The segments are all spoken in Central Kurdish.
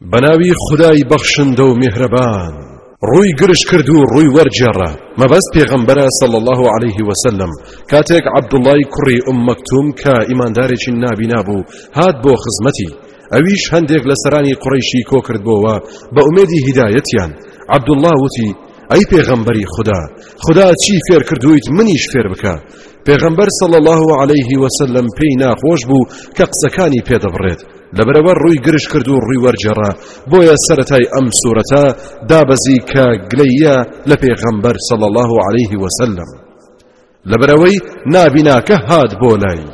بەناوی خودای بەخشندە و میهرەبان. ڕووی گرژ کرد و ڕووی وەرگێڕا مەبەست پێغەمبەرە صلی الله عليه وسلم کاتێک عەبدوڵای کوڕی ئوم مەکتوم کە ئیماندارێکی نابینا بوو هات بۆ خزمەتی ئەویش هەندێک لە سەرانی قڕیشی کۆکردبووەوە بە ئومێدی هیدایەتیان عەبدوڵا وتی ئەی پێغەمبەری خدا خدا چی فێر کردویت منیش فێر بکە پێغەمبەر صلی الله علیه وسلم پێی ناخۆش بوو کە قسەکانی پێدەبڕێت لەبەرەوە ڕووی گرش کرد و ڕووی وەرجێڕا بۆیە سەتای ئەم سوورەتە دابەزی کە گلەیە لە پێغەمبەر صلی الله علیه وسلم لەبەرەوەی نابیناکە هات بۆ لای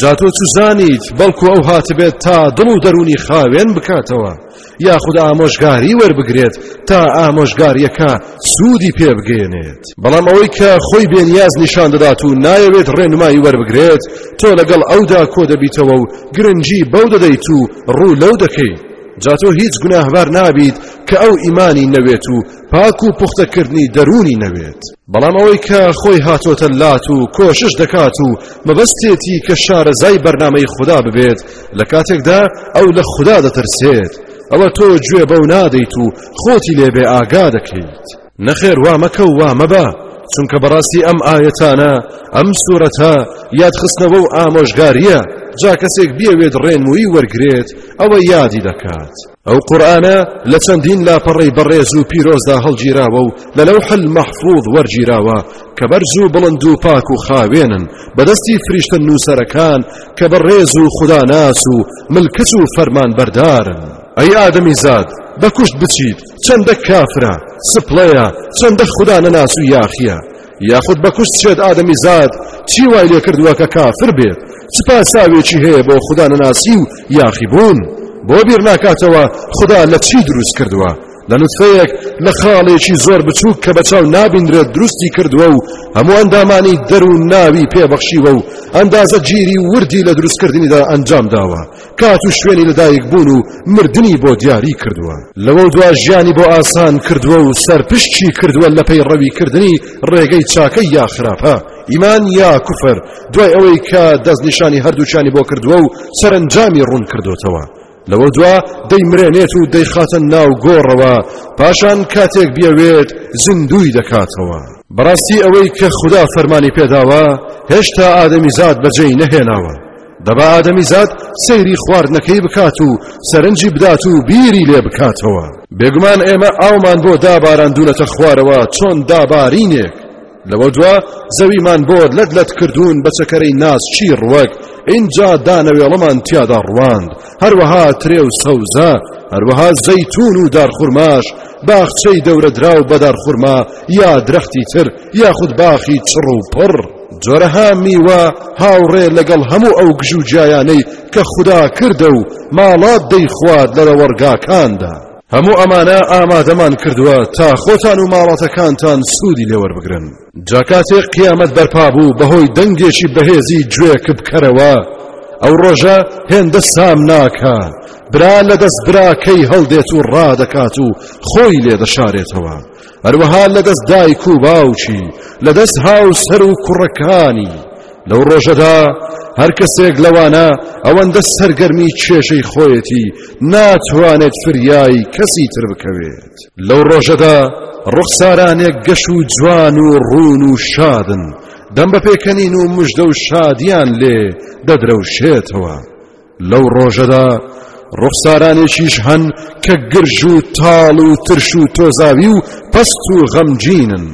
جاتۆ چزانیت بەڵکو ئەو هاتبێت تا دڵ و دەرونی خاوێن بکاتەوە یاخود ئامۆژگاری وەربگرێت تا ئامۆژگاریەکە سوودی پێ بگەێنێت بەڵام ئەوەی کە خۆی بێنیاز نیشان دەدات و نایەوێت ڕێنمایی وەربگرێت تۆ لەگەڵ ئەودا کۆ دەبیتەوە و گرنگی بەو دەدەیت و ڕوو لەو دەکەیت جاتۆ هیچ گوناهبار نابیت کە ئەو ئیمانی نەوێت و پاک و پوختەکردنی دەرونی نەوێت بەڵام ئەوەی کە خۆی هاتۆتە لات و کۆشش دەکات و مەبەستێتی کە شارەزای بەرنامەی خودا ببێت لە کاتێکدا ئەو لە خودا دەترسێت ئەوە تۆ گوێ بەو نادەیت و خۆتی لێ بێ ئاگا دەکەیت نەخێر وا مەکە و وا مەبە چونکە بەڕاستی ئەم ئاەتانە ئەم سوورەتە یادخستنەوە و ئامۆژگاریە جا کەسێک بیەوێت ڕێنمویی وەرگێت ئەوە یادی دەکات ئەو قورئانە لە چەندین لاپەڕەی بەڕێز و پیرۆزدا هەڵگیراوە و لە لەوح المەحفوظ وەرگیراوە کە بەرز و بڵند و پاک و خاوێنن بەدەستی فریشتە نووسەرەکان کە بەڕێز و خوداناس و ملکەچ و فەرمانبەردارن ئەی ئادەمی زاد بەکوشت بچیت چەندە کافرە سپڵەیە چەندە خودا نەناس و یاخیە یاخود بە کوشت شێت ئادەمی زاد چی وای لێ کردووە کە کافر بێت چ پاساوێکی هەیە بۆ خوددا نەناسی و یاخی بوون بۆ بیر ناکاتەوە خوددا لە چی دروست کردووە لە نوتفەیەک لە خاڵێکی زۆر بچووک کە بە چاو نابیندرێت دروستی کردووە و هەموو ئەندامانی دەروون ناوی پێبەخشیوە و ئەندازە گیری وردی لە دروستکردنیدا ئەنجام داوە کات و شوێنی لەدایک بوون و مردنی بۆ دیاری کردووە لەوە دوا ژیانی بۆ ئاسان کردووە و سەرپشتی کردووە لە پەی ڕەوی کردنی ڕێگەی چاکە یا خراپە ئیمان یا کوفر دوای ئەوەی کە دەست نیشانی هەردووچانی بۆ کردووە و سەرنجامی ڕوون کردوتەوە لەوە دوا دەیمرێنێت و دەیخاتە ناو گۆڕەوە پاشان کاتێک بیاوێت زیندوی دەکاتەوە بەڕاستی ئەوەی کە خوددا فەرمانی پێداوە هێشتا ئادەمیزاد بەجێی نەهێناوە دەبا ئادەمیزاد سەیری خواردنەکەی بکات و سەرنجی بدات و بیری لێ بکاتەوە بێگومان ئێمە ئاومان بۆ داباراندونەتە خوارەوە چۆن دابارینێک لەوە دوا زەویمان بۆ لەت لەت کردوون بە چەکەرەی ناسچی ڕوەک اینجا دانەوێڵەمان تیادا ڕواند هەروەها ترێ و سەوزە هەروەها زەیتون و دارخورماش باخچەی دەورەدراو بە دارخورما یا درەختی تر یاخود باخی چڕ و پڕ جۆرەها میوە هاوڕێ لەگەڵ هەموو ئەو گژوجیایانەی کە خوددا کردە و ماڵات دەیخوارد لە لەوەڕگاکاندا هەموو ئەمانە ئامادەمان کردووە تا خۆتان و ماڵاتەکانتان سوودی لێوەربگرن. جا کاتێ قیامەت بەرپا بوو بەهۆی دەنگێکی بەهێزی گوێ کپکەرەوە ئەو ڕۆژە هێندە سام ناکە برا لە دەست براکەی هەڵدێت و ڕادەکات و خۆی لێ دەشارێتەوە هەروەها لە دەست دایک و باوکی لە دەست هاوسەر و کوڕەکانی لەو ڕۆژەدا هەر کەسێک لەوانە ئەوەندە سەرگەرمی کێشەی خۆیەتی ناتوانێت فریایی کەسی تر بکەوێت لەو ڕۆژەدا ڕوخسارانێک گەش و جوان و ڕون و شادن دەم بە پێکەنین و مژدە و شادیان لێ دەدرەوشێتەوە لەو ڕۆژەدا ڕوخسارانێکیش هەن کە گرژ و تاڵ و ترش و تۆزاوی و پەست و غەمجینن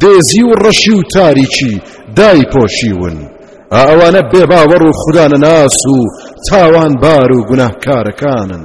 دێزی و ڕەشی و تاریکی دای پۆشیون ئەوانە بێباوەڕ و خوددانە ناس و تاوانبار و گوناهکارەکانن